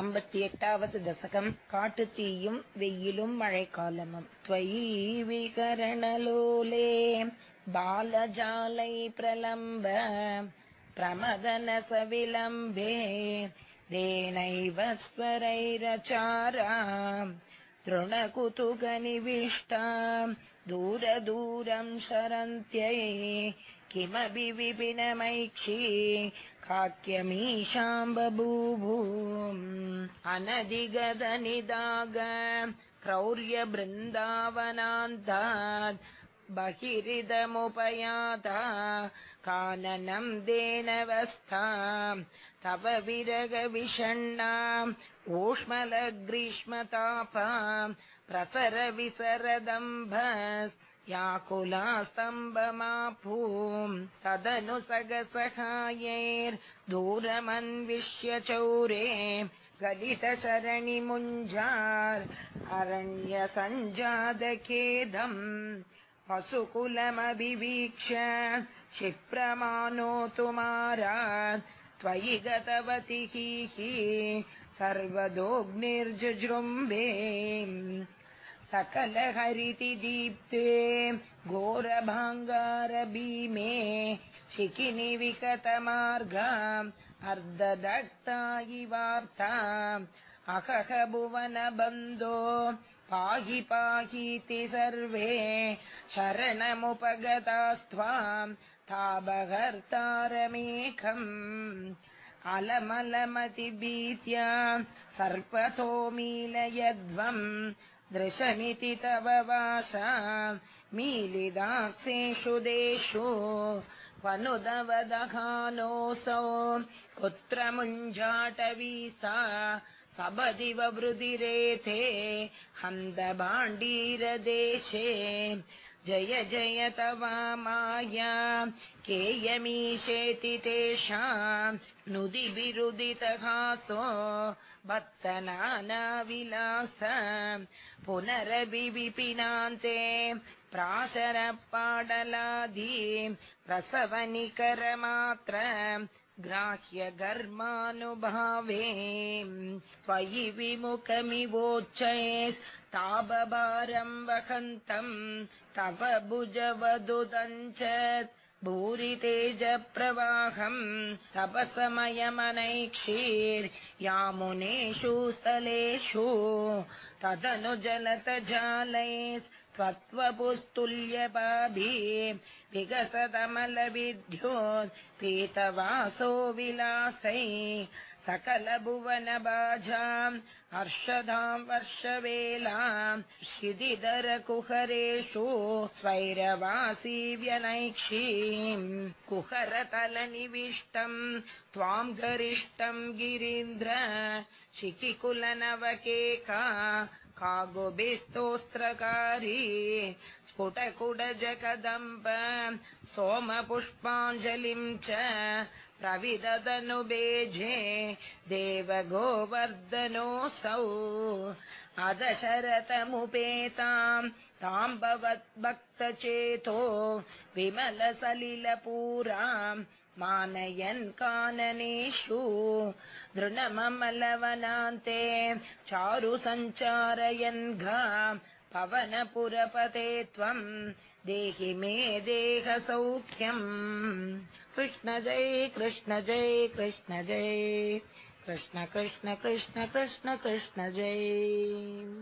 ஐம்பத்தி எட்டாவது தசகம் காட்டு தீயும் வெயிலும் மழைக்காலமும் त्वयि विकरणलोले बालजालै प्रलम्ब प्रमदनसविलम्बे देनैव स्वरैरचारा तृणकुतुकनिविष्टा दूरदूरम् शरन्त्यै किमपि विपिनमैक्षी काक्यमीशाम् बभूभू अनधिगदनिदाग क्रौर्यबृन्दावनान्तात् बहिरिदमुपयाता। काननम् देनवस्था तव विरगविषण्णा। ऊष्मलग्रीष्मतापा। प्रसरविसरदम्भस्। याकुलास्तम्भमापूम् तदनु सगसहायैर्दूरमन्विष्य चौरे। गलितशरणिमुञ्जार्। अरण्यसञ्जातखेदम् पशुकुलमभिवीक्ष्य क्षिप्रमाणोतु मारात् त्वयि गतवतिः सर्वदोऽग्निर्जृम्भे सकलहरिति दीप्ते घोरभाङ्गारभीमे शिखिनि विकतमार्गा अर्धदग्ता इवार्ता अहह भुवनबन्धो पाहि पाहीति सर्वे। शरणमुपगतास्त्वाम् ताबहर्तारमेकम् अलमलमतिभीत्या सर्पतो मीलयध्वम् दृशमिति तव वाशा मीलिदाक्षेषु देषु क्वनुदवदहानोऽसौ। कुत्र मुञ्जाटवीसा सबदिव वृदिरेथे हन्दभाण्डीरदेशे। जय जय तव माया केयमीशेति तेषाम् नुदिभिरुदितहासो भक्तनानाविलास। पुनरभिविपिनान्ते प्राशरपाडलादि प्रसवनिकरमात्र ग्राह्यघर्मानुभावे त्वयि विमुखमिवोच्चैस्ताबभारम् वहन्तम्। तव भुजवदुदञ्च भूरि तेजप्रवाहम् तपसमयमनैक्षीर्यामुनेषु स्थलेषु। तदनु जलतजालैस्त्वत्वपुस्तुल्यपाभि विगसतमलविद्योत् पीतवासो विलासै सकलभुवनबाजाम् हर्षदाम् वर्षवेलाम् शिदिदरकुहरेषु स्वैरवासी व्यनैक्षीम् कुहरतलनिविष्टम् त्वाम् गरिष्टम् गिरीन्द्र शिखिकुलनवकेका कागुभिस्तोस्त्रकारी स्फुटकुडजकदम्ब सोमपुष्पाञ्जलिम् च प्रविददनुबेजे देवगोवर्धनोऽसौ अदशरथमुपेताम् ताम् भवद्भक्तचेतो विमलसलिलपूराम् मानयन् काननेषु दृढममलवनान्ते चारु सञ्चारयन् घा पवनपुरपते त्वम् देहि मे देहसौख्यम्। कृष्ण जय कृष्ण जय कृष्ण जय कृष्ण कृष्ण कृष्ण कृष्ण कृष्ण जय